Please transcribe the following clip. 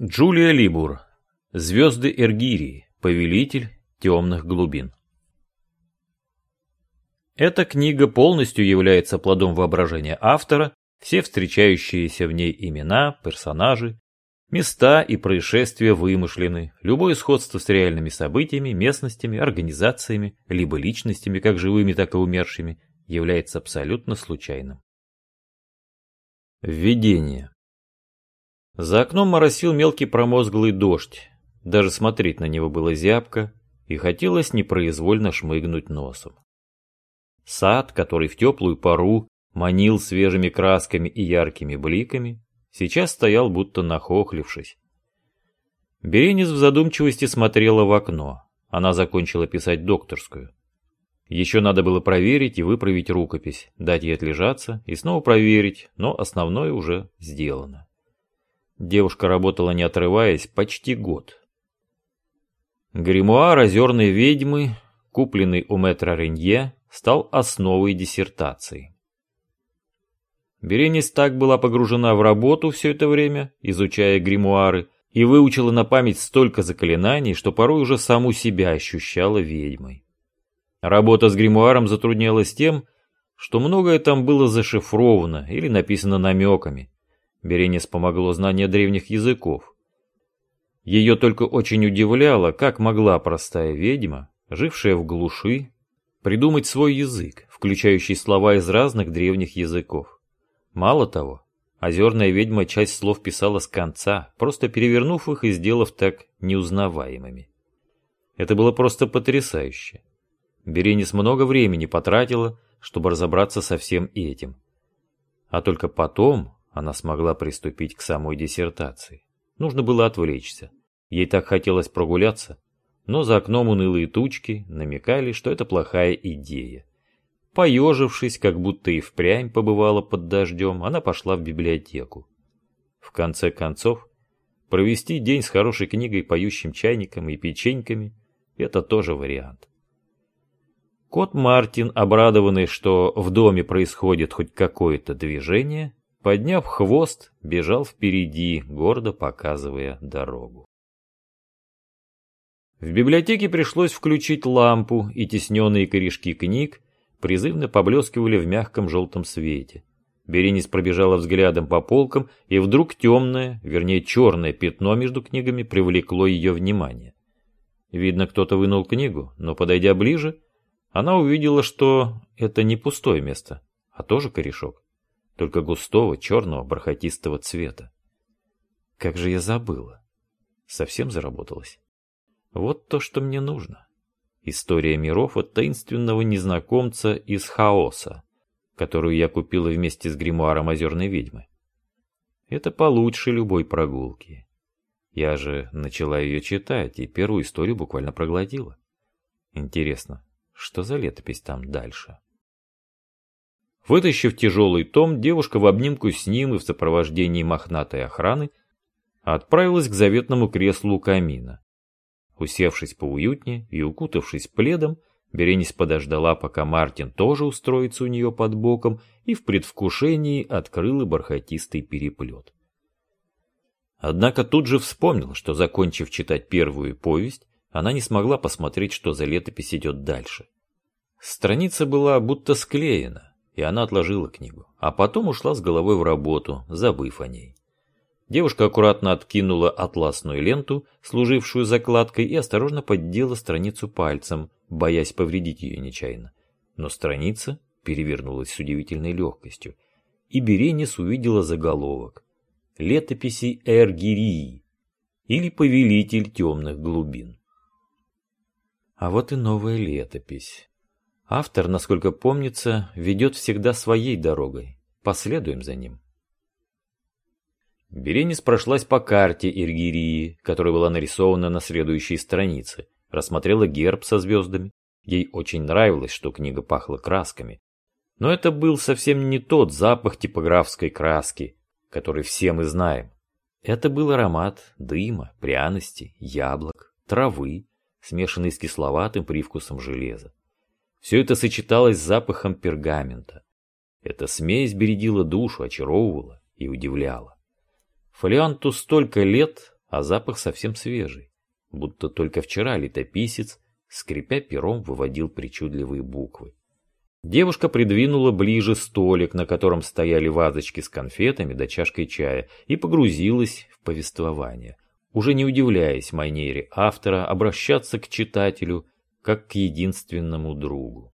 Джулия Либур. Звезды Эргирии. Повелитель темных глубин. Эта книга полностью является плодом воображения автора, все встречающиеся в ней имена, персонажи, места и происшествия вымышлены, любое сходство с реальными событиями, местностями, организациями, либо личностями, как живыми, так и умершими, является абсолютно случайным. Введение. За окном моросил мелкий промозглый дождь. Даже смотреть на него было зябко, и хотелось непроизвольно шмыгнуть носом. Сад, который в теплую пару манил свежими красками и яркими бликами, сейчас стоял будто нахохлившись. Беренис в задумчивости смотрела в окно. Она закончила писать докторскую. Еще надо было проверить и выправить рукопись, дать ей отлежаться и снова проверить, но основное уже сделано. Девушка работала не отрываясь почти год. Гримуар озерной ведьмы, купленный у мэтра Ренье, стал основой диссертации. Беренис так была погружена в работу все это время, изучая гримуары, и выучила на память столько заклинаний, что порой уже саму себя ощущала ведьмой. Работа с гримуаром затруднялась тем, что многое там было зашифровано или написано намеками, Беренис помогло знание древних языков. Ее только очень удивляло, как могла простая ведьма, жившая в глуши, придумать свой язык, включающий слова из разных древних языков. Мало того, озерная ведьма часть слов писала с конца, просто перевернув их и сделав так неузнаваемыми. Это было просто потрясающе. Беренис много времени потратила, чтобы разобраться со всем этим. А только потом, она смогла приступить к самой диссертации. Нужно было отвлечься. Ей так хотелось прогуляться, но за окном унылые тучки намекали, что это плохая идея. Поежившись, как будто и впрямь побывала под дождем, она пошла в библиотеку. В конце концов, провести день с хорошей книгой, поющим чайником и печеньками – это тоже вариант. Кот Мартин, обрадованный, что в доме происходит хоть какое-то движение, Подняв хвост, бежал впереди, гордо показывая дорогу. В библиотеке пришлось включить лампу, и тесненные корешки книг призывно поблескивали в мягком желтом свете. Беренис пробежала взглядом по полкам, и вдруг темное, вернее черное пятно между книгами привлекло ее внимание. Видно, кто-то вынул книгу, но, подойдя ближе, она увидела, что это не пустое место, а тоже корешок только густого, черного, бархатистого цвета. Как же я забыла. Совсем заработалась. Вот то, что мне нужно. История миров от таинственного незнакомца из хаоса, которую я купила вместе с гримуаром озерной ведьмы. Это получше любой прогулки. Я же начала ее читать, и первую историю буквально проглотила. Интересно, что за летопись там дальше? Вытащив тяжелый том, девушка в обнимку с ним и в сопровождении мохнатой охраны отправилась к заветному креслу у камина. Усевшись поуютнее и укутавшись пледом, Беренис подождала, пока Мартин тоже устроится у нее под боком и в предвкушении открыла бархатистый переплет. Однако тут же вспомнила, что, закончив читать первую повесть, она не смогла посмотреть, что за летопись идет дальше. Страница была будто склеена, и она отложила книгу, а потом ушла с головой в работу, забыв о ней. Девушка аккуратно откинула атласную ленту, служившую закладкой, и осторожно поддела страницу пальцем, боясь повредить ее нечаянно. Но страница перевернулась с удивительной легкостью, и Беренис увидела заголовок «Летописи Эргирии» или «Повелитель темных глубин». А вот и новая летопись. Автор, насколько помнится, ведет всегда своей дорогой. Последуем за ним. Беренис прошлась по карте Иргирии, которая была нарисована на следующей странице, рассмотрела герб со звездами. Ей очень нравилось, что книга пахла красками. Но это был совсем не тот запах типографской краски, который все мы знаем. Это был аромат дыма, пряности, яблок, травы, смешанный с кисловатым привкусом железа. Все это сочеталось с запахом пергамента. Эта смесь бередила душу, очаровывала и удивляла. Фолианту столько лет, а запах совсем свежий, будто только вчера летописец, скрипя пером, выводил причудливые буквы. Девушка придвинула ближе столик, на котором стояли вазочки с конфетами да чашкой чая, и погрузилась в повествование, уже не удивляясь манере автора обращаться к читателю как к единственному другу.